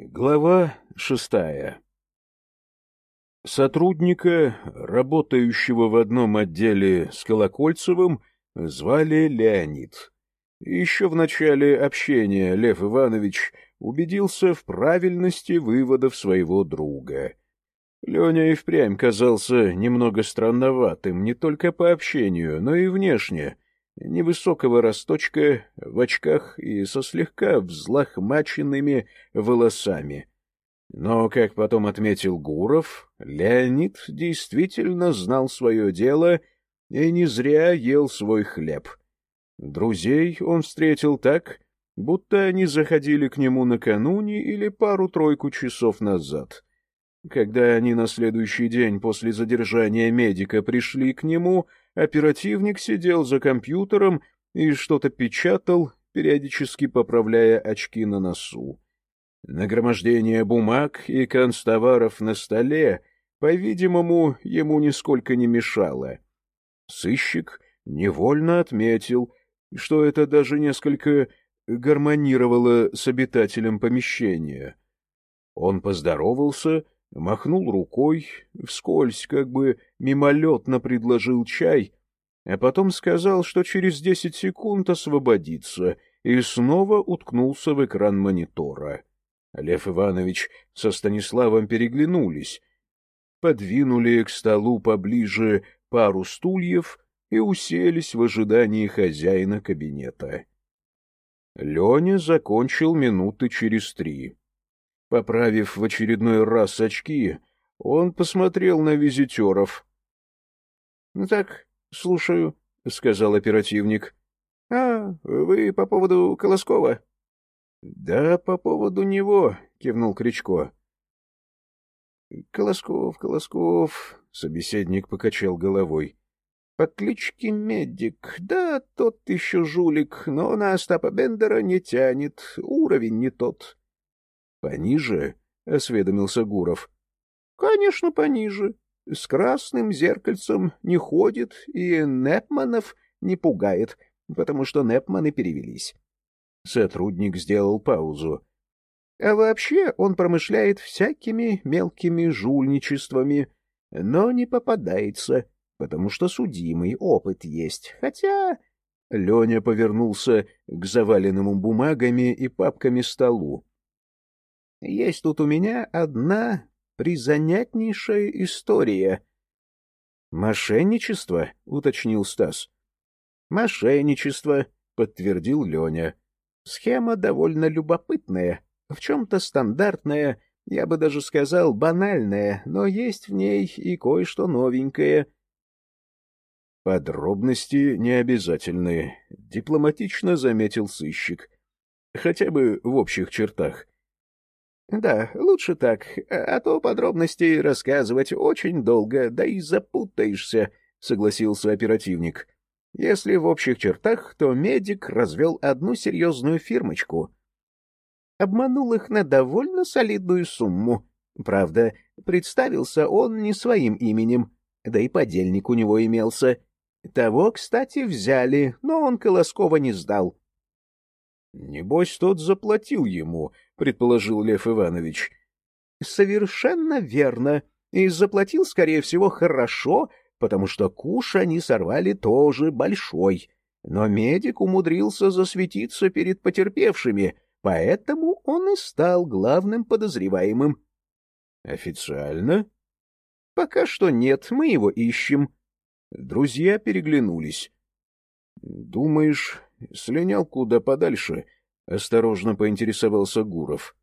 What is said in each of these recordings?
Глава шестая Сотрудника, работающего в одном отделе с Колокольцевым, звали Леонид. Еще в начале общения Лев Иванович убедился в правильности выводов своего друга. Леня и впрямь казался немного странноватым не только по общению, но и внешне — невысокого росточка, в очках и со слегка взлохмаченными волосами. Но, как потом отметил Гуров, Леонид действительно знал свое дело и не зря ел свой хлеб. Друзей он встретил так, будто они заходили к нему накануне или пару-тройку часов назад. Когда они на следующий день после задержания медика пришли к нему — Оперативник сидел за компьютером и что-то печатал, периодически поправляя очки на носу. Нагромождение бумаг и констоваров на столе, по-видимому, ему нисколько не мешало. Сыщик невольно отметил, что это даже несколько гармонировало с обитателем помещения. Он поздоровался махнул рукой, вскользь, как бы мимолетно предложил чай, а потом сказал, что через десять секунд освободится, и снова уткнулся в экран монитора. Лев Иванович со Станиславом переглянулись, подвинули к столу поближе пару стульев и уселись в ожидании хозяина кабинета. Леня закончил минуты через три. Поправив в очередной раз очки, он посмотрел на визитеров. — Ну так, слушаю, — сказал оперативник. — А, вы по поводу Колоскова? — Да, по поводу него, — кивнул Кричко. — Колосков, Колосков, — собеседник покачал головой. — По кличке Медик. Да, тот еще жулик, но на Остапа Бендера не тянет, уровень не тот. — Пониже? — осведомился Гуров. — Конечно, пониже. С красным зеркальцем не ходит и Непманов не пугает, потому что Непманы перевелись. Сотрудник сделал паузу. А вообще он промышляет всякими мелкими жульничествами, но не попадается, потому что судимый опыт есть. Хотя... Леня повернулся к заваленному бумагами и папками столу. Есть тут у меня одна призанятнейшая история. — Мошенничество? — уточнил Стас. — Мошенничество, — подтвердил Леня. — Схема довольно любопытная, в чем-то стандартная, я бы даже сказал банальная, но есть в ней и кое-что новенькое. — Подробности не обязательны, — дипломатично заметил сыщик. — Хотя бы в общих чертах. — Да, лучше так, а то подробности рассказывать очень долго, да и запутаешься, — согласился оперативник. Если в общих чертах, то медик развел одну серьезную фирмочку. Обманул их на довольно солидную сумму. Правда, представился он не своим именем, да и подельник у него имелся. Того, кстати, взяли, но он Колоскова не сдал. — Небось, тот заплатил ему, — предположил Лев Иванович. — Совершенно верно. И заплатил, скорее всего, хорошо, потому что куш они сорвали тоже большой. Но медик умудрился засветиться перед потерпевшими, поэтому он и стал главным подозреваемым. — Официально? — Пока что нет, мы его ищем. Друзья переглянулись. — Думаешь, слинял куда подальше? — осторожно поинтересовался Гуров.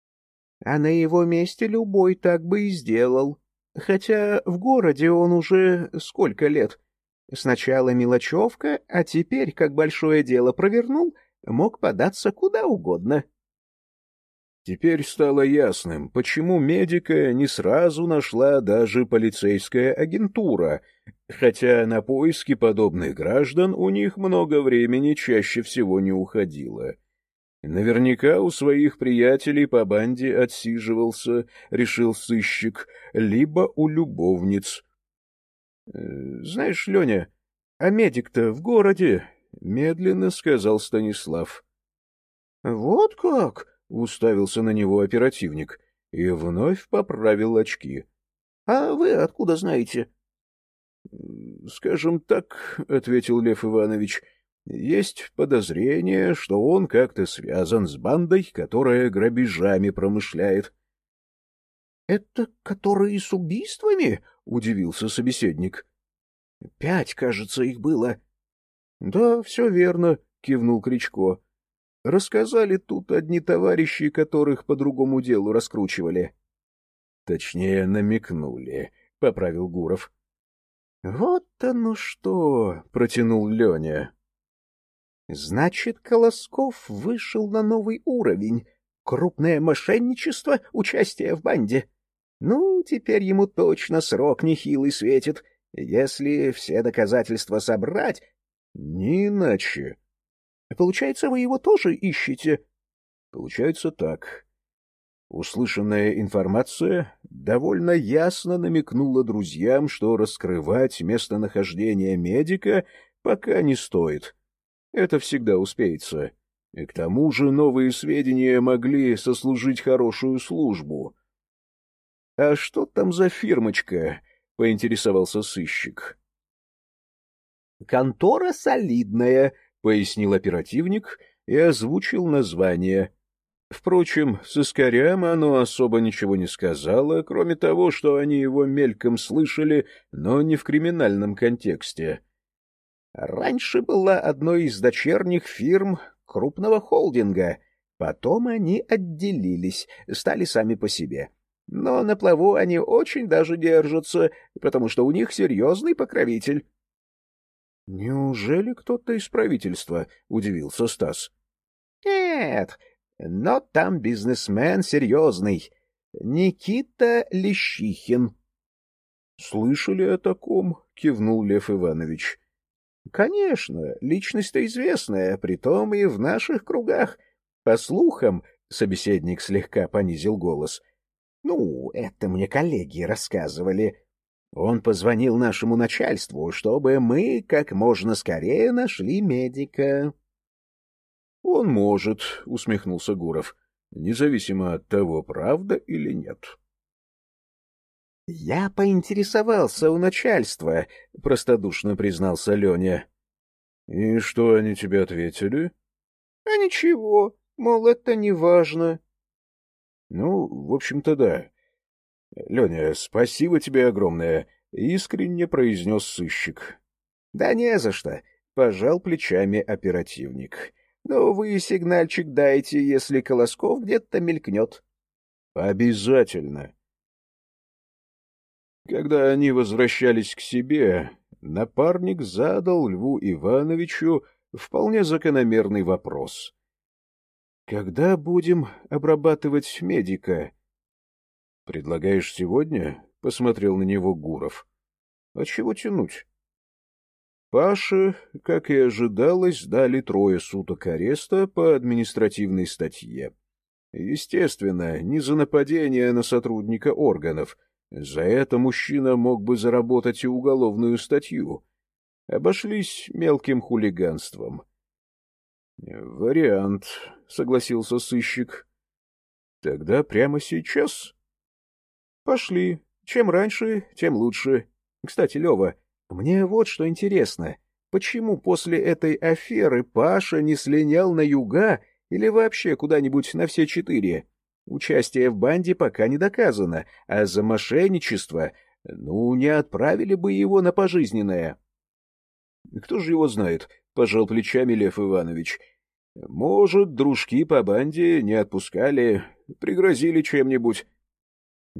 — А на его месте любой так бы и сделал. Хотя в городе он уже сколько лет? Сначала мелочевка, а теперь, как большое дело провернул, мог податься куда угодно. Теперь стало ясным, почему медика не сразу нашла даже полицейская агентура, хотя на поиски подобных граждан у них много времени чаще всего не уходило. Наверняка у своих приятелей по банде отсиживался, решил сыщик, либо у любовниц. «Э, — Знаешь, Леня, а медик-то в городе, — медленно сказал Станислав. — Вот как? Уставился на него оперативник и вновь поправил очки. — А вы откуда знаете? — Скажем так, — ответил Лев Иванович, — есть подозрение, что он как-то связан с бандой, которая грабежами промышляет. — Это которые с убийствами? — удивился собеседник. — Пять, кажется, их было. — Да, все верно, — кивнул Кричко. — Рассказали тут одни товарищи, которых по другому делу раскручивали. — Точнее, намекнули, — поправил Гуров. — Вот оно что! — протянул Леня. — Значит, Колосков вышел на новый уровень. Крупное мошенничество, участие в банде. Ну, теперь ему точно срок нехилый светит. Если все доказательства собрать... — Не иначе. — Получается, вы его тоже ищете? — Получается так. Услышанная информация довольно ясно намекнула друзьям, что раскрывать местонахождение медика пока не стоит. Это всегда успеется. И к тому же новые сведения могли сослужить хорошую службу. — А что там за фирмочка? — поинтересовался сыщик. — Контора солидная, — пояснил оперативник и озвучил название — Впрочем, с Искарям оно особо ничего не сказала, кроме того, что они его мельком слышали, но не в криминальном контексте. Раньше была одной из дочерних фирм крупного холдинга, потом они отделились, стали сами по себе. Но на плаву они очень даже держатся, потому что у них серьезный покровитель. — Неужели кто-то из правительства? — удивился Стас. — Нет, но там бизнесмен серьезный. Никита Лещихин. — Слышали о таком? — кивнул Лев Иванович. — Конечно, личность-то известная, притом и в наших кругах. По слухам, — собеседник слегка понизил голос, — ну, это мне коллеги рассказывали. Он позвонил нашему начальству, чтобы мы как можно скорее нашли медика. — Он может, — усмехнулся Гуров, — независимо от того, правда или нет. — Я поинтересовался у начальства, — простодушно признался Леня. — И что они тебе ответили? — А ничего, мол, это не важно. — Ну, в общем-то, да. — Леня, спасибо тебе огромное, — искренне произнес сыщик. — Да не за что, — пожал плечами оперативник. Но вы сигнальчик дайте, если Колосков где-то мелькнет. — Обязательно. Когда они возвращались к себе, напарник задал Льву Ивановичу вполне закономерный вопрос. — Когда будем обрабатывать медика? — Предлагаешь сегодня? — посмотрел на него Гуров. — А чего тянуть? Паше, как и ожидалось, дали трое суток ареста по административной статье. Естественно, не за нападение на сотрудника органов. За это мужчина мог бы заработать и уголовную статью. Обошлись мелким хулиганством. — Вариант, — согласился сыщик. — Тогда прямо сейчас? — Пошли. Чем раньше, тем лучше. Кстати, Лева, мне вот что интересно. Почему после этой аферы Паша не слинял на юга или вообще куда-нибудь на все четыре? Участие в банде пока не доказано, а за мошенничество, ну, не отправили бы его на пожизненное. — Кто же его знает? — пожал плечами Лев Иванович. — Может, дружки по банде не отпускали, пригрозили чем-нибудь. —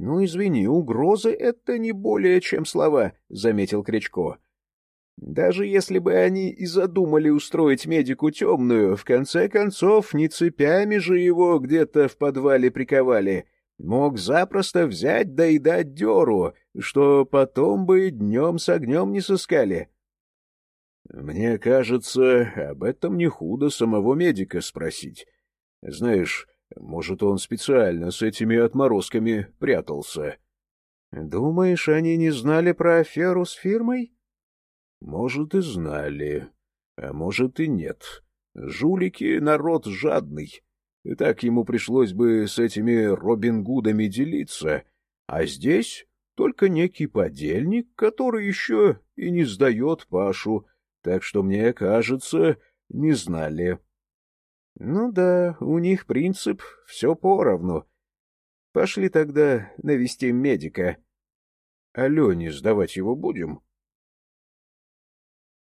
Ну, извини, угрозы — это не более чем слова, — заметил Крячко. — Даже если бы они и задумали устроить медику темную, в конце концов, не цепями же его где-то в подвале приковали. Мог запросто взять да и дать деру, что потом бы днем с огнем не сыскали. — Мне кажется, об этом не худо самого медика спросить. Знаешь, может, он специально с этими отморозками прятался. Думаешь, они не знали про аферу с фирмой? Может, и знали, а может и нет. Жулики — народ жадный. Так ему пришлось бы с этими Робин Гудами делиться. А здесь только некий подельник, который еще и не сдает Пашу, так что, мне кажется, не знали. Ну да, у них принцип «все поровну». Пошли тогда навестим медика. Алене сдавать его будем?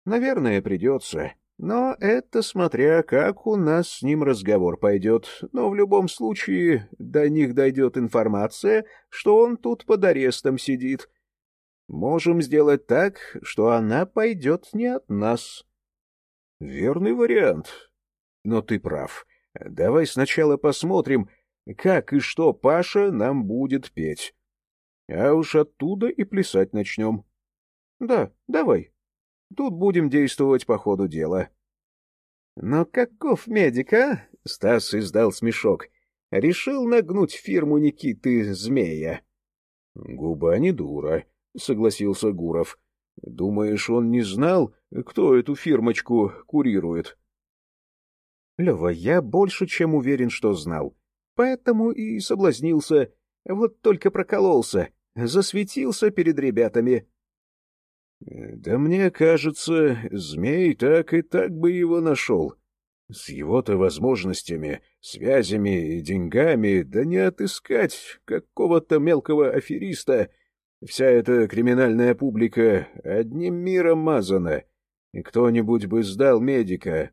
Наверное, придется. Но это смотря, как у нас с ним разговор пойдет. Но в любом случае до них дойдет информация, что он тут под арестом сидит. Можем сделать так, что она пойдет не от нас. Верный вариант. Но ты прав. Давай сначала посмотрим, как и что Паша нам будет петь. А уж оттуда и плясать начнем. Да, давай. Тут будем действовать по ходу дела. Но каков медик, а? Стас издал смешок. Решил нагнуть фирму Никиты Змея. Губа не дура, согласился Гуров. Думаешь, он не знал, кто эту фирмочку курирует? Лева, я больше чем уверен, что знал. Поэтому и соблазнился. Вот только прокололся. Засветился перед ребятами. Да мне кажется, змей так и так бы его нашел. С его-то возможностями, связями и деньгами, да не отыскать какого-то мелкого афериста. Вся эта криминальная публика одним миром мазана. И кто-нибудь бы сдал медика.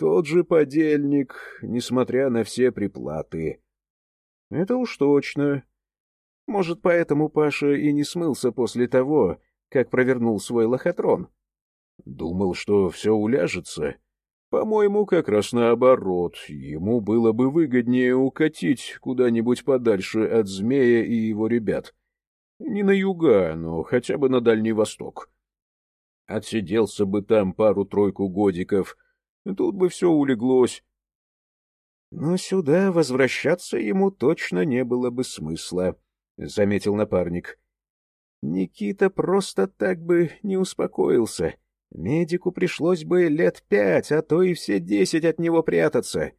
Тот же подельник, несмотря на все приплаты. Это уж точно. Может, поэтому Паша и не смылся после того, как провернул свой лохотрон. Думал, что все уляжется. По-моему, как раз наоборот. Ему было бы выгоднее укатить куда-нибудь подальше от змея и его ребят. Не на юга, но хотя бы на Дальний Восток. Отсиделся бы там пару-тройку годиков. Тут бы все улеглось. Но сюда возвращаться ему точно не было бы смысла, — заметил напарник. Никита просто так бы не успокоился. Медику пришлось бы лет пять, а то и все десять от него прятаться.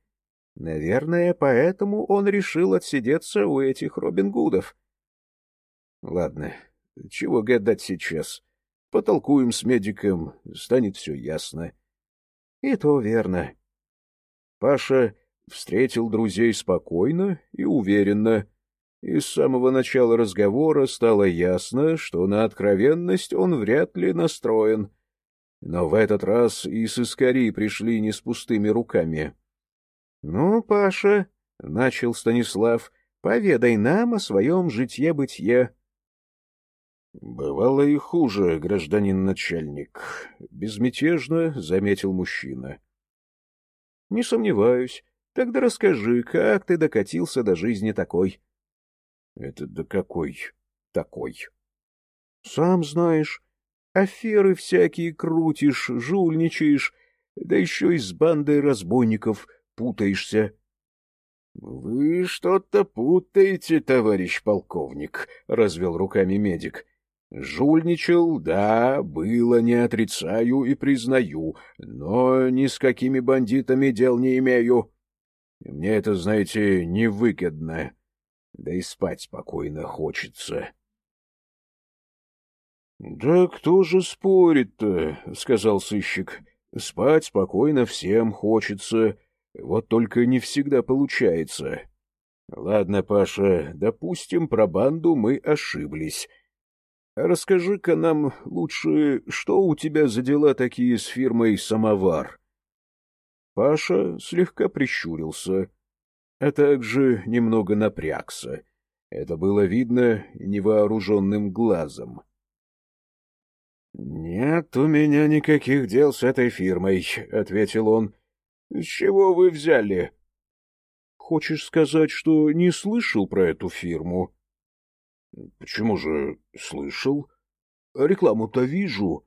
Наверное, поэтому он решил отсидеться у этих Робин Гудов. Ладно, чего гадать сейчас? Потолкуем с медиком, станет все ясно. И то верно. Паша встретил друзей спокойно и уверенно, и с самого начала разговора стало ясно, что на откровенность он вряд ли настроен. Но в этот раз и сыскари пришли не с пустыми руками. — Ну, Паша, — начал Станислав, — поведай нам о своем житье-бытие. — Бывало и хуже, гражданин начальник, — безмятежно заметил мужчина. — Не сомневаюсь. Тогда расскажи, как ты докатился до жизни такой? —— Это да какой такой? — Сам знаешь. Аферы всякие крутишь, жульничаешь, да еще и с бандой разбойников путаешься. — Вы что-то путаете, товарищ полковник, — развел руками медик. — Жульничал, да, было, не отрицаю и признаю, но ни с какими бандитами дел не имею. Мне это, знаете, невыгодно да и спать спокойно хочется. — Да кто же спорит-то, — сказал сыщик. — Спать спокойно всем хочется, вот только не всегда получается. Ладно, Паша, допустим, про банду мы ошиблись. Расскажи-ка нам лучше, что у тебя за дела такие с фирмой «Самовар»? Паша слегка прищурился а также немного напрягся. Это было видно невооруженным глазом. — Нет у меня никаких дел с этой фирмой, — ответил он. — С чего вы взяли? — Хочешь сказать, что не слышал про эту фирму? — Почему же слышал? Рекламу-то вижу.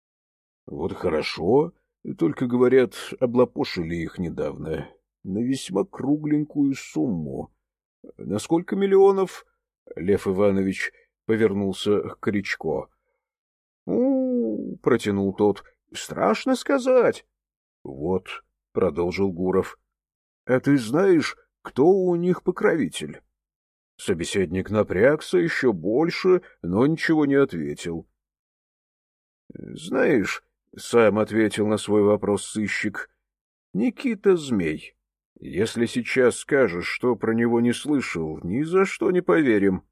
— Вот хорошо, только, говорят, облапошили их недавно на весьма кругленькую сумму. — На сколько миллионов? — Лев Иванович повернулся к Кричко. — У, — протянул тот, — страшно сказать. — Вот, — продолжил Гуров, — А ты знаешь, кто у них покровитель? Собеседник напрягся еще больше, но ничего не ответил. — Знаешь, — сам ответил на свой вопрос сыщик, — Никита Змей. Если сейчас скажешь, что про него не слышал, ни за что не поверим.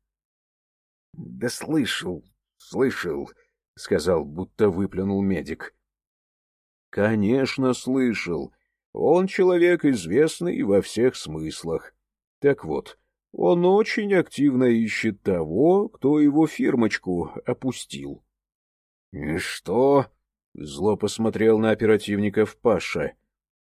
— Да слышал, слышал, — сказал, будто выплюнул медик. — Конечно, слышал. Он человек известный во всех смыслах. Так вот, он очень активно ищет того, кто его фирмочку опустил. — И что? — зло посмотрел на оперативников Паша.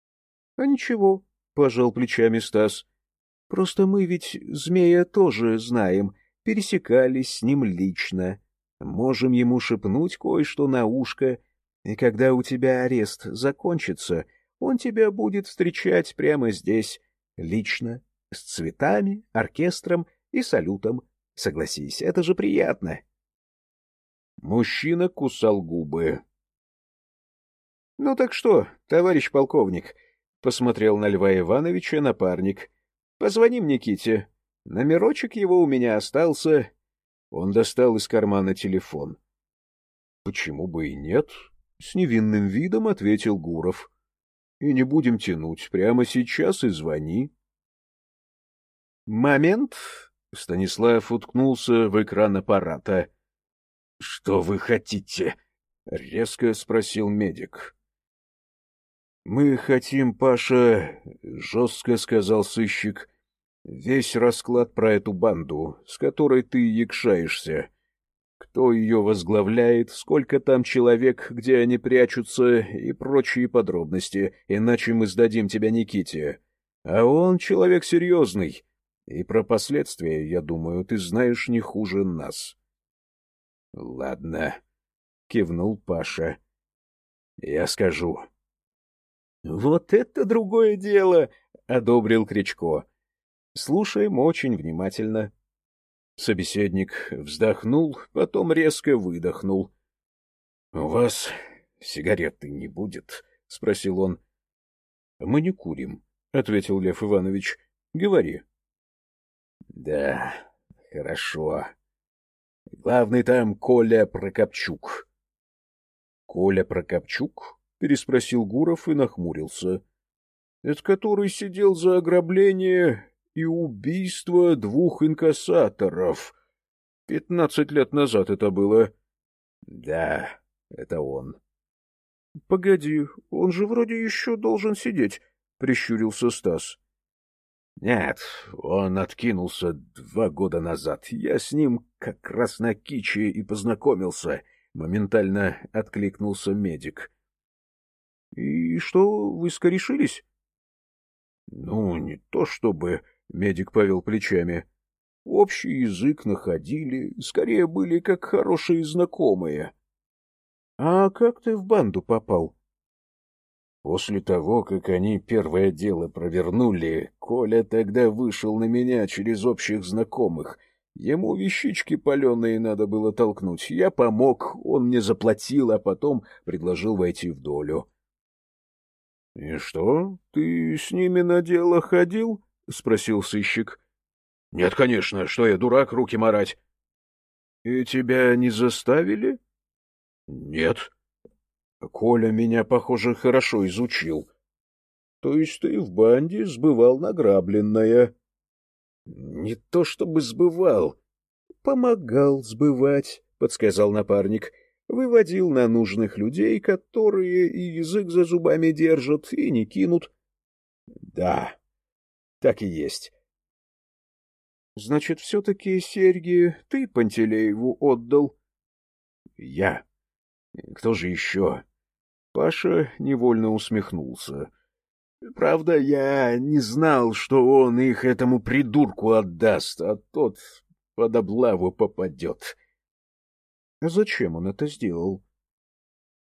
— А ничего, — пожал плечами Стас. — Просто мы ведь змея тоже знаем, пересекались с ним лично. Можем ему шепнуть кое-что на ушко, и когда у тебя арест закончится, он тебя будет встречать прямо здесь, лично с цветами, оркестром и салютом. Согласись, это же приятно. Мужчина кусал губы. — Ну так что, товарищ полковник? — посмотрел на Льва Ивановича напарник. — Позвоним Никите. Номерочек его у меня остался. Он достал из кармана телефон. — Почему бы и нет? — с невинным видом ответил Гуров. — И не будем тянуть. Прямо сейчас и звони. Момент. Станислав уткнулся в экран аппарата. — Что вы хотите? — резко спросил медик. — Мы хотим, Паша, — жестко сказал сыщик, — весь расклад про эту банду, с которой ты якшаешься. Кто ее возглавляет, сколько там человек, где они прячутся и прочие подробности, иначе мы сдадим тебя Никите. А он человек серьезный и про последствия, я думаю, ты знаешь не хуже нас. — Ладно, — кивнул Паша. — Я скажу. — Вот это другое дело, — одобрил Кричко. — Слушаем очень внимательно. Собеседник вздохнул, потом резко выдохнул. — У вас сигареты не будет? — спросил он. — Мы не курим, — ответил Лев Иванович. — Говори. — да, хорошо. Главный там Коля Прокопчук. — Коля Прокопчук? — переспросил Гуров и нахмурился. — Это который сидел за ограбление и убийство двух инкассаторов. Пятнадцать лет назад это было. — Да, это он. — Погоди, он же вроде еще должен сидеть, — прищурился Стас. Нет, он откинулся два года назад. Я с ним как раз на Киче и познакомился. Моментально откликнулся медик. — И что, вы скорешились? — Ну, не то чтобы... — медик повел плечами. — Общий язык находили, скорее были как хорошие знакомые. — А как ты в банду попал? После того, как они первое дело провернули, Коля тогда вышел на меня через общих знакомых. Ему вещички паленые надо было толкнуть. Я помог, он мне заплатил, а потом предложил войти в долю. — И что, ты с ними на дело ходил? — спросил сыщик. — Нет, конечно, что я, дурак, руки марать. — И тебя не заставили? — Нет. Коля меня, похоже, хорошо изучил. То есть ты в банде сбывал награбленное? Не то чтобы сбывал. Помогал сбывать, подсказал напарник. Выводил на нужных людей, которые и язык за зубами держат, и не кинут. Да, так и есть. Значит, все-таки серьги ты Пантелееву отдал? Я. Кто же еще? Паша невольно усмехнулся. Правда, я не знал, что он их этому придурку отдаст, а тот под облаву попадет. А зачем он это сделал?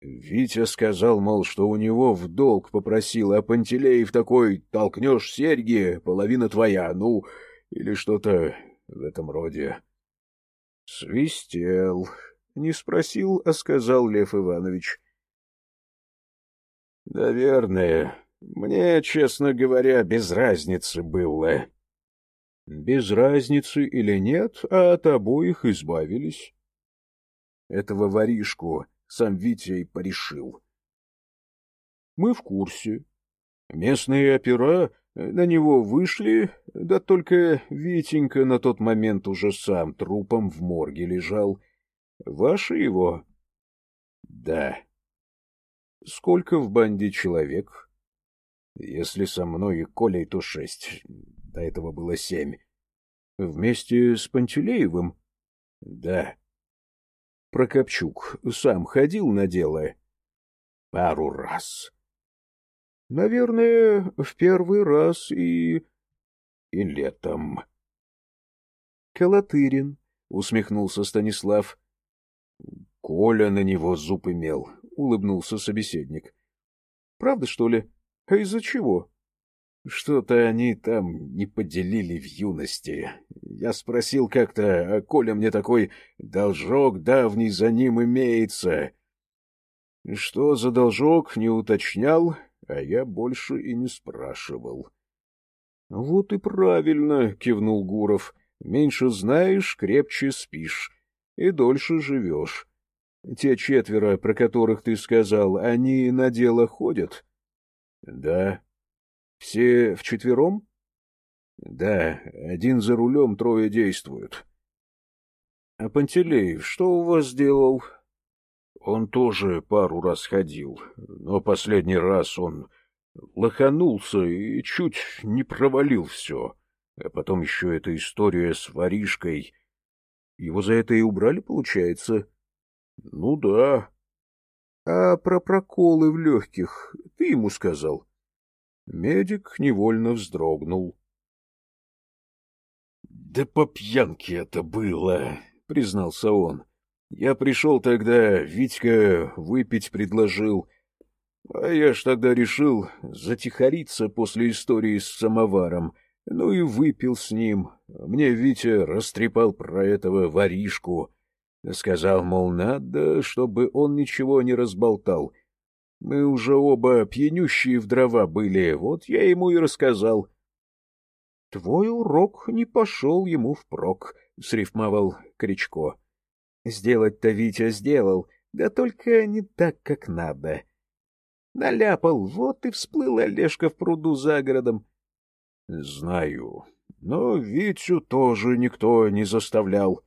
Витя сказал, мол, что у него в долг попросил, а Пантелеев такой, толкнешь серьги, половина твоя, ну, или что-то в этом роде. Свистел. Не спросил, а сказал Лев Иванович. — Наверное, Мне, честно говоря, без разницы было. Без разницы или нет, а от обоих избавились. Этого воришку сам Витя и порешил. Мы в курсе. Местные опера на него вышли, да только Витенька на тот момент уже сам трупом в морге лежал. Ваши его? Да. Сколько в банде человек? Если со мной и Колей, то шесть. До этого было семь. Вместе с Пантелеевым? Да. Прокопчук сам ходил на дело? Пару раз. Наверное, в первый раз и... и летом. Колотырин, — усмехнулся Станислав. Коля на него зуб имел, — улыбнулся собеседник. — Правда, что ли? А из-за чего? Что-то они там не поделили в юности. Я спросил как-то, а Коля мне такой должок давний за ним имеется. Что за должок, не уточнял, а я больше и не спрашивал. — Вот и правильно, — кивнул Гуров. — Меньше знаешь, крепче спишь и дольше живешь. Те четверо, про которых ты сказал, они на дело ходят? — Да. — Все вчетвером? — Да, один за рулем, трое действуют. — А Пантелеев что у вас делал? — он тоже пару раз ходил, но последний раз он лоханулся и чуть не провалил все. А потом еще эта история с воришкой. Его за это и убрали, получается? Ну да. А про проколы в легких ты ему сказал? Медик невольно вздрогнул. Да по пьянке это было, признался он. Я пришел тогда, Витька выпить предложил. А я ж тогда решил затихариться после истории с самоваром. Ну и выпил с ним. Мне Витя растрепал про этого воришку. Сказал, мол, надо, чтобы он ничего не разболтал. Мы уже оба пьянющие в дрова были, вот я ему и рассказал. — Твой урок не пошел ему впрок, — срифмовал Кричко. Сделать-то Витя сделал, да только не так, как надо. Наляпал, вот и всплыл Олежка в пруду за городом. — Знаю, но Витю тоже никто не заставлял.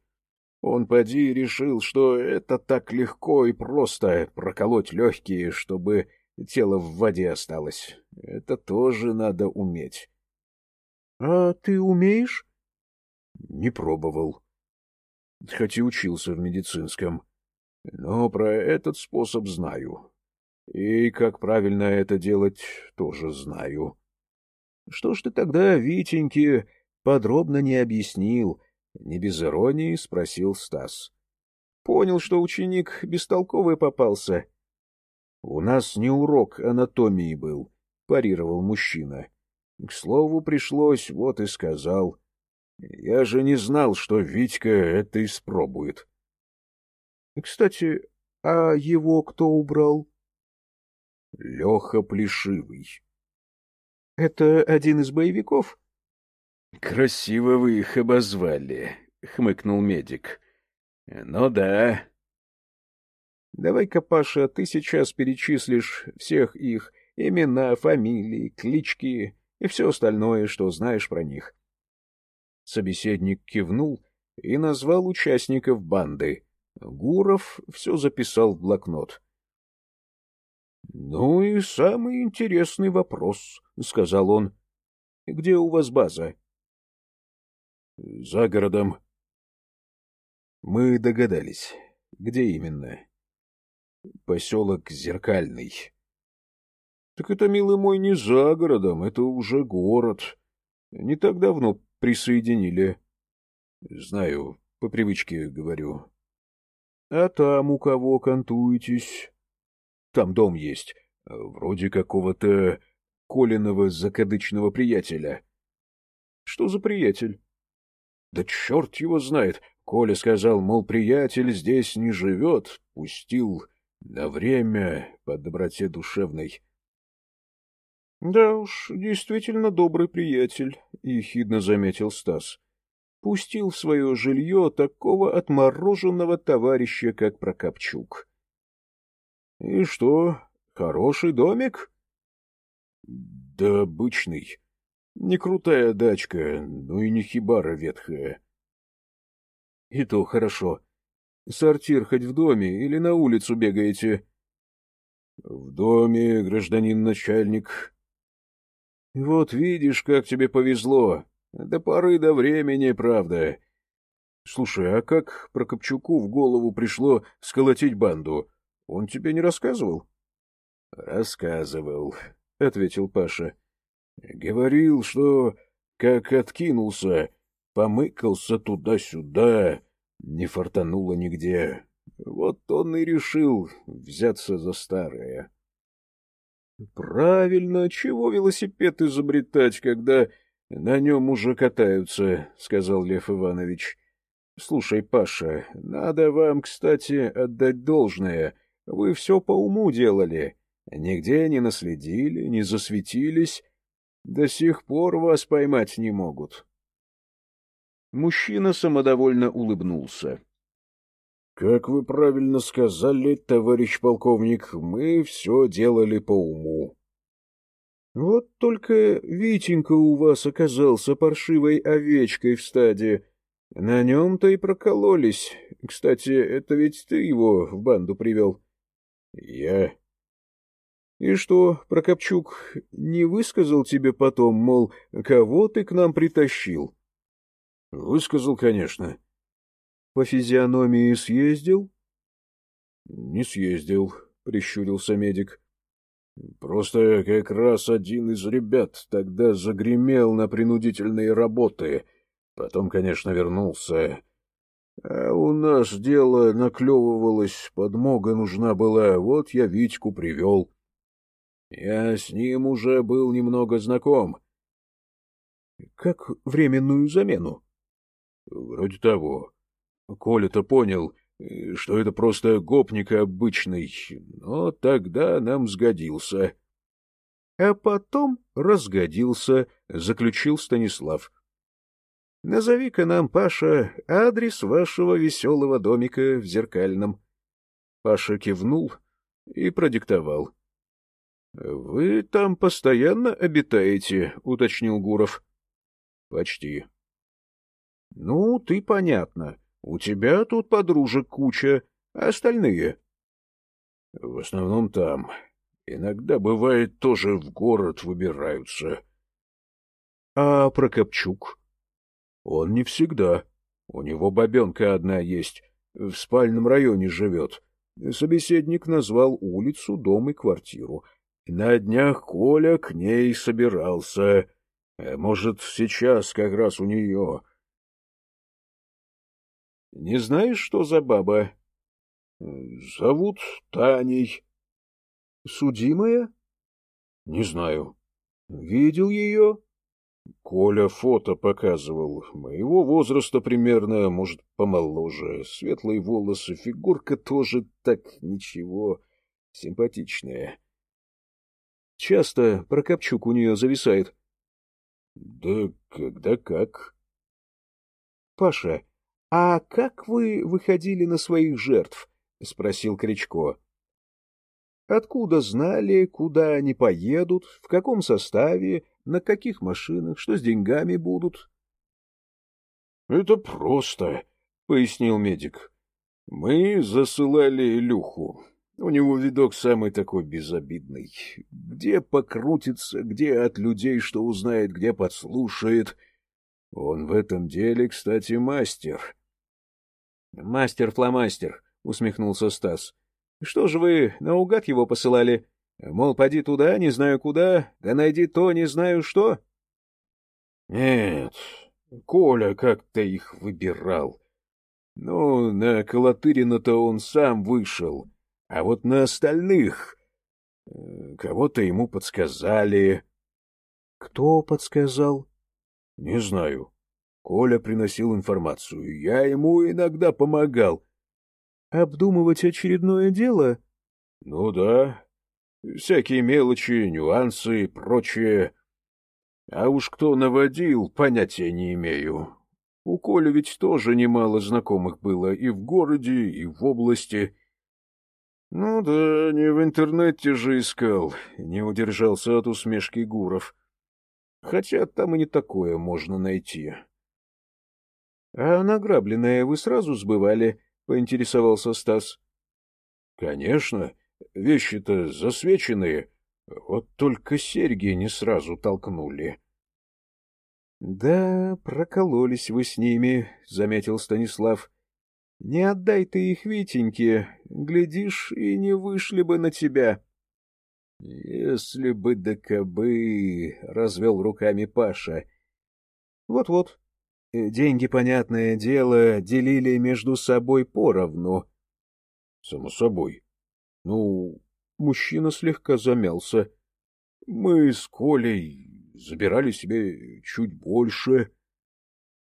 Он поди решил, что это так легко и просто проколоть легкие, чтобы тело в воде осталось. Это тоже надо уметь. — А ты умеешь? — Не пробовал хоть и учился в медицинском. Но про этот способ знаю. И как правильно это делать, тоже знаю. — Что ж ты тогда, Витеньке, подробно не объяснил? — не без иронии спросил Стас. — Понял, что ученик бестолковый попался. — У нас не урок анатомии был, — парировал мужчина. К слову, пришлось, вот и сказал. Я же не знал, что Витька это испробует. — Кстати, а его кто убрал? — Леха Плешивый. — Это один из боевиков? — Красиво вы их обозвали, — хмыкнул медик. — Ну да. — Давай-ка, Паша, ты сейчас перечислишь всех их имена, фамилии, клички и все остальное, что знаешь про них. Собеседник кивнул и назвал участников банды. Гуров все записал в блокнот. — Ну и самый интересный вопрос, — сказал он. — Где у вас база? — За городом. — Мы догадались. Где именно? — Поселок Зеркальный. — Так это, милый мой, не за городом, это уже город. Не так давно присоединили. — Знаю, по привычке говорю. — А там у кого кантуетесь? — Там дом есть, вроде какого-то Колиного закадычного приятеля. — Что за приятель? — Да черт его знает. Коля сказал, мол, приятель здесь не живет, пустил на время по доброте душевной. — Да уж, действительно добрый приятель, — ехидно заметил Стас. Пустил в свое жилье такого отмороженного товарища, как Прокопчук. — И что, хороший домик? — Да обычный. Не крутая дачка, ну и не хибара ветхая. — И то хорошо. Сортир хоть в доме или на улицу бегаете? — В доме, гражданин начальник. — Вот видишь, как тебе повезло. До поры до времени, правда. Слушай, а как Прокопчуку в голову пришло сколотить банду? Он тебе не рассказывал? — Рассказывал, — ответил Паша. — Говорил, что как откинулся, помыкался туда-сюда, не фартануло нигде. Вот он и решил взяться за старое. — Правильно, чего велосипед изобретать, когда на нем уже катаются, — сказал Лев Иванович. — Слушай, Паша, надо вам, кстати, отдать должное. Вы все по уму делали. Нигде не наследили, не засветились. До сих пор вас поймать не могут. Мужчина самодовольно улыбнулся. — Как вы правильно сказали, товарищ полковник, мы все делали по уму. — Вот только Витенька у вас оказался паршивой овечкой в стаде. На нем-то и прокололись. Кстати, это ведь ты его в банду привел. — Я. — И что, Прокопчук не высказал тебе потом, мол, кого ты к нам притащил? —— Высказал, конечно. — По физиономии съездил? — Не съездил, — прищурился медик. — Просто как раз один из ребят тогда загремел на принудительные работы. Потом, конечно, вернулся. А у нас дело наклевывалось, подмога нужна была, вот я Витьку привел. Я с ним уже был немного знаком. — Как временную замену? — Вроде того. Коля-то понял, э, что это просто гопник обычный, но тогда нам сгодился. — А потом разгодился, — заключил Станислав. — Назови-ка нам, Паша, адрес вашего веселого домика в Зеркальном. Паша кивнул и продиктовал. — Вы там постоянно обитаете? — уточнил Гуров. — Почти. — Ну, ты понятно. У тебя тут подружек куча, а остальные? — В основном там. Иногда, бывает, тоже в город выбираются. — А Прокопчук? — Он не всегда. У него бабенка одна есть, в спальном районе живет. Собеседник назвал улицу, дом и квартиру. На днях Коля к ней собирался. Может, сейчас как раз у нее. — Не знаешь, что за баба? — Зовут Таней. — Судимая? — Не знаю. — Видел ее? — Коля фото показывал. Моего возраста примерно, может, помоложе. Светлые волосы, фигурка тоже так ничего. Симпатичная. Часто Прокопчук у нее зависает. — Да когда как. — Паша, — А как вы выходили на своих жертв? — спросил Кричко. — Откуда знали, куда они поедут, в каком составе, на каких машинах, что с деньгами будут? — Это просто, — пояснил медик. — Мы засылали Илюху. У него видок самый такой безобидный. Где покрутится, где от людей что узнает, где подслушает. Он в этом деле, кстати, мастер. — Мастер-фломастер, — усмехнулся Стас. — Что же вы наугад его посылали? Мол, поди туда, не знаю куда, да найди то, не знаю что? — Нет, Коля как-то их выбирал. Ну, на Колотырина-то он сам вышел, а вот на остальных... Э, кого-то ему подсказали. — Кто подсказал? — Не знаю. Коля приносил информацию, я ему иногда помогал. — Обдумывать очередное дело? — Ну да. всякие мелочи, нюансы и прочее. А уж кто наводил, понятия не имею. У Коли ведь тоже немало знакомых было и в городе, и в области. Ну да, не в интернете же искал, не удержался от усмешки Гуров. Хотя там и не такое можно найти. — А награбленное вы сразу сбывали? — поинтересовался Стас. — Конечно, вещи-то засвеченные, вот только серьги не сразу толкнули. — Да, прокололись вы с ними, — заметил Станислав. — Не отдай ты их Витеньке, глядишь, и не вышли бы на тебя. — Если бы да кобы, — развел руками Паша. Вот — Вот-вот. Деньги, понятное дело, делили между собой поровну. — Само собой. Ну, мужчина слегка замялся. — Мы с Колей забирали себе чуть больше. —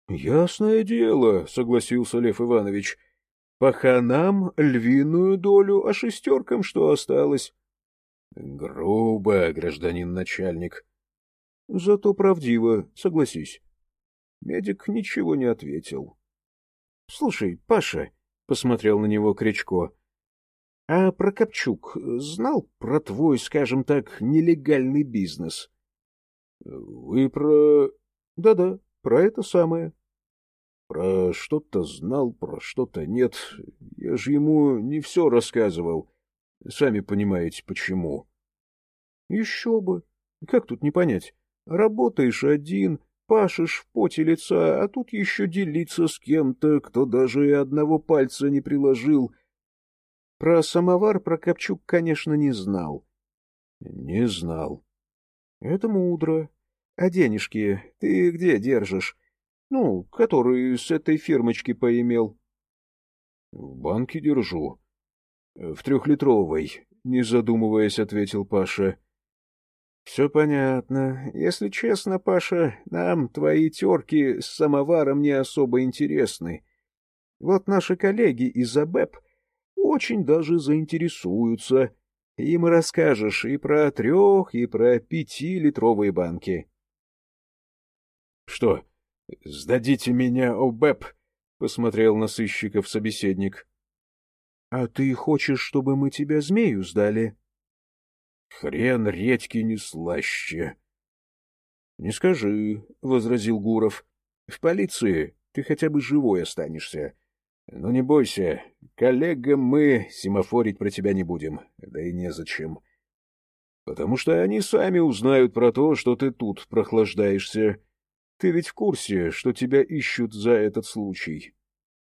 Ясное дело, — согласился Лев Иванович. — Паханам львиную долю, а шестеркам что осталось? — Грубо, гражданин начальник. — Зато правдиво, согласись. Медик ничего не ответил. — Слушай, Паша, — посмотрел на него Кричко, — а Прокопчук знал про твой, скажем так, нелегальный бизнес? — Вы про... Да-да, про это самое. Про что-то знал, про что-то нет. Я же ему не все рассказывал. Сами понимаете, почему. — Еще бы. Как тут не понять? Работаешь один, пашешь в поте лица, а тут еще делиться с кем-то, кто даже и одного пальца не приложил. Про самовар Прокопчук, конечно, не знал. — Не знал. — Это мудро. А денежки ты где держишь? Ну, который с этой фирмочки поимел. — В банке держу. — В трехлитровой, — не задумываясь, ответил Паша. — Все понятно. Если честно, Паша, нам твои терки с самоваром не особо интересны. Вот наши коллеги из АБЭП очень даже заинтересуются. Им расскажешь и про трех, и про пятилитровые банки. — Что, сдадите меня, ОБЭП? — посмотрел на сыщиков собеседник. — А ты хочешь, чтобы мы тебя змею сдали? — Хрен редьки не слаще. — Не скажи, — возразил Гуров. — В полиции ты хотя бы живой останешься. Но не бойся, коллегам мы семафорить про тебя не будем, да и незачем. Потому что они сами узнают про то, что ты тут прохлаждаешься. Ты ведь в курсе, что тебя ищут за этот случай?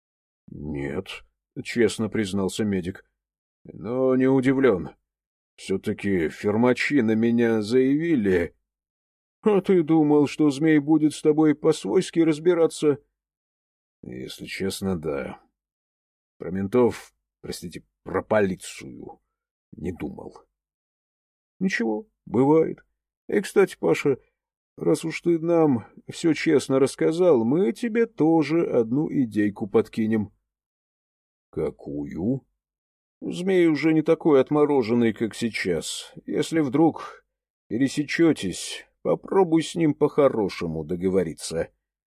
— Нет, — честно признался медик. — Но не удивлен. Все-таки фермачи на меня заявили. — А ты думал, что змей будет с тобой по-свойски разбираться? — Если честно, да. Про ментов, простите, про полицию не думал. — Ничего, бывает. И, кстати, Паша, Раз уж ты нам все честно рассказал, мы тебе тоже одну идейку подкинем. — Какую? — Змей уже не такой отмороженный, как сейчас. Если вдруг пересечетесь, попробуй с ним по-хорошему договориться.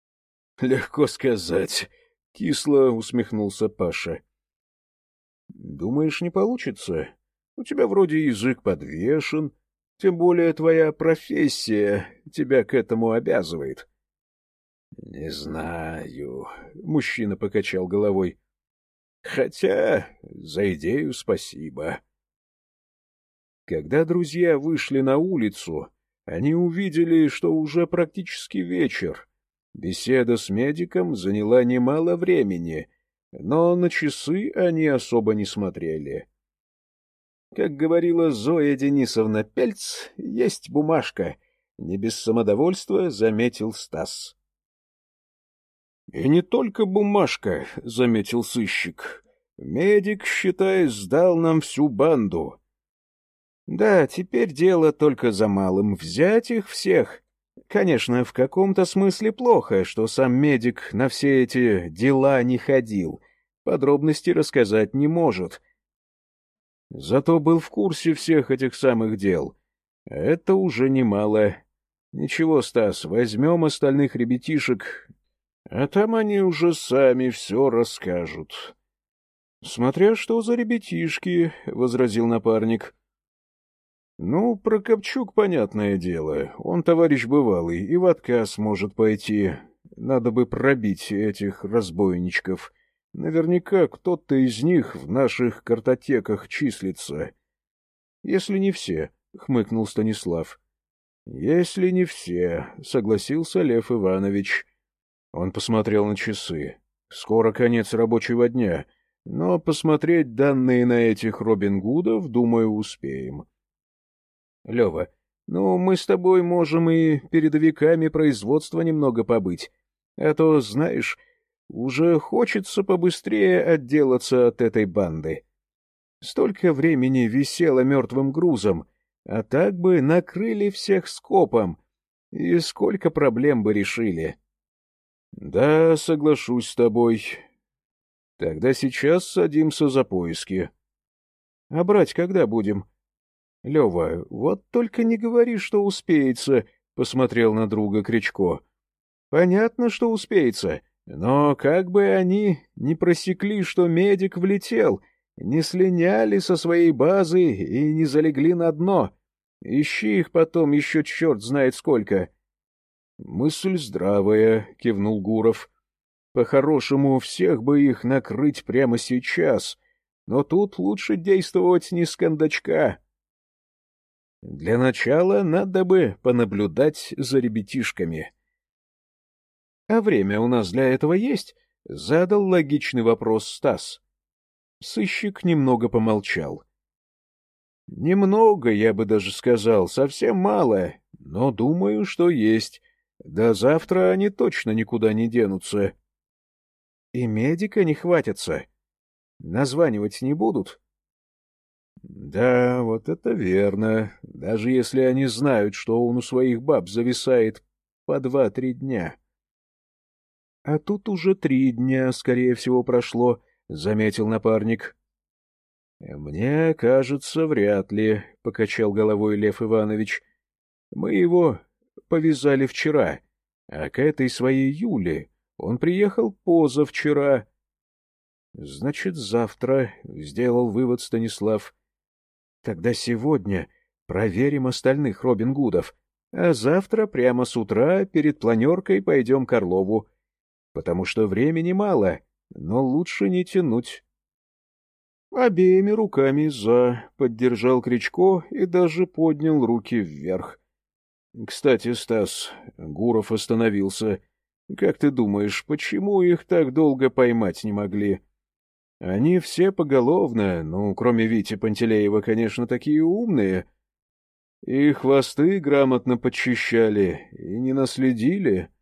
— Легко сказать, — кисло усмехнулся Паша. — Думаешь, не получится? У тебя вроде язык подвешен, — тем более твоя профессия тебя к этому обязывает. — Не знаю, — мужчина покачал головой. — Хотя за идею спасибо. Когда друзья вышли на улицу, они увидели, что уже практически вечер. Беседа с медиком заняла немало времени, но на часы они особо не смотрели. Как говорила Зоя Денисовна Пельц, есть бумажка. Не без самодовольства заметил Стас. — И не только бумажка, — заметил сыщик. Медик, считай, сдал нам всю банду. — Да, теперь дело только за малым — взять их всех. Конечно, в каком-то смысле плохо, что сам медик на все эти дела не ходил. Подробности рассказать не может — Зато был в курсе всех этих самых дел. Это уже немало. Ничего, Стас, возьмем остальных ребятишек, а там они уже сами все расскажут. — Смотря что за ребятишки, — возразил напарник. — Ну, про Копчук понятное дело. Он товарищ бывалый и в отказ может пойти. Надо бы пробить этих разбойничков. Наверняка кто-то из них в наших картотеках числится. — Если не все, — хмыкнул Станислав. — Если не все, — согласился Лев Иванович. Он посмотрел на часы. Скоро конец рабочего дня, но посмотреть данные на этих Робин Гудов, думаю, успеем. — Лева, ну, мы с тобой можем и передовиками производства немного побыть. А то, знаешь, уже хочется побыстрее отделаться от этой банды. Столько времени висело мертвым грузом, а так бы накрыли всех скопом, и сколько проблем бы решили. — Да, соглашусь с тобой. Тогда сейчас садимся за поиски. — А брать когда будем? — Лева, вот только не говори, что успеется, — посмотрел на друга Кричко. — Понятно, что успеется. — но как бы они не просекли, что медик влетел, не слиняли со своей базы и не залегли на дно, ищи их потом еще черт знает сколько. — Мысль здравая, — кивнул Гуров. — По-хорошему, всех бы их накрыть прямо сейчас, но тут лучше действовать не с кондачка. Для начала надо бы понаблюдать за ребятишками. —— А время у нас для этого есть? — задал логичный вопрос Стас. Сыщик немного помолчал. — Немного, я бы даже сказал, совсем мало, но думаю, что есть. До завтра они точно никуда не денутся. — И медика не хватится? Названивать не будут? — Да, вот это верно, даже если они знают, что он у своих баб зависает по два-три дня. — а тут уже три дня, скорее всего, прошло, — заметил напарник. — Мне кажется, вряд ли, — покачал головой Лев Иванович. — Мы его повязали вчера, а к этой своей Юле он приехал позавчера. — Значит, завтра, — сделал вывод Станислав. — Тогда сегодня проверим остальных Робин Гудов, а завтра прямо с утра перед планеркой пойдем к Орлову потому что времени мало, но лучше не тянуть. Обеими руками «за», — поддержал Кричко и даже поднял руки вверх. — Кстати, Стас, Гуров остановился. Как ты думаешь, почему их так долго поймать не могли? Они все поголовно, ну, кроме Вити Пантелеева, конечно, такие умные. И хвосты грамотно подчищали, и не наследили. —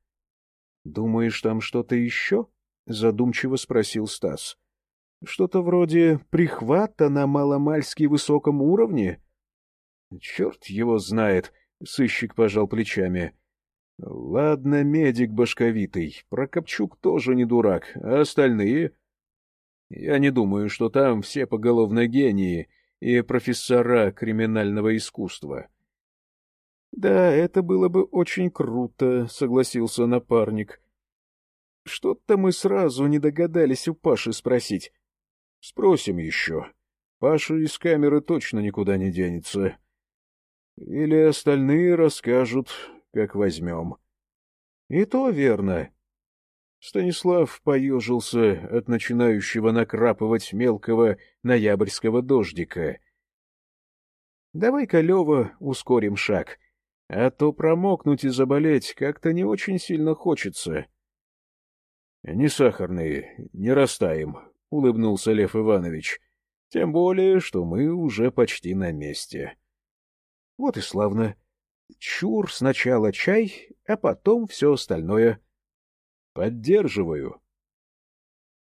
Думаешь, там что-то еще? — задумчиво спросил Стас. — Что-то вроде прихвата на маломальски высоком уровне? — Черт его знает, — сыщик пожал плечами. — Ладно, медик башковитый, Прокопчук тоже не дурак, а остальные... Я не думаю, что там все поголовно гении и профессора криминального искусства. — да, это было бы очень круто, согласился напарник. Что-то мы сразу не догадались у Паши спросить. Спросим еще. Паша из камеры точно никуда не денется. Или остальные расскажут, как возьмем. И то верно. Станислав поежился от начинающего накрапывать мелкого ноябрьского дождика. — Давай-ка, ускорим шаг. А то промокнуть и заболеть как-то не очень сильно хочется. — Не сахарные, не растаем, — улыбнулся Лев Иванович. — Тем более, что мы уже почти на месте. — Вот и славно. Чур сначала чай, а потом все остальное. — Поддерживаю.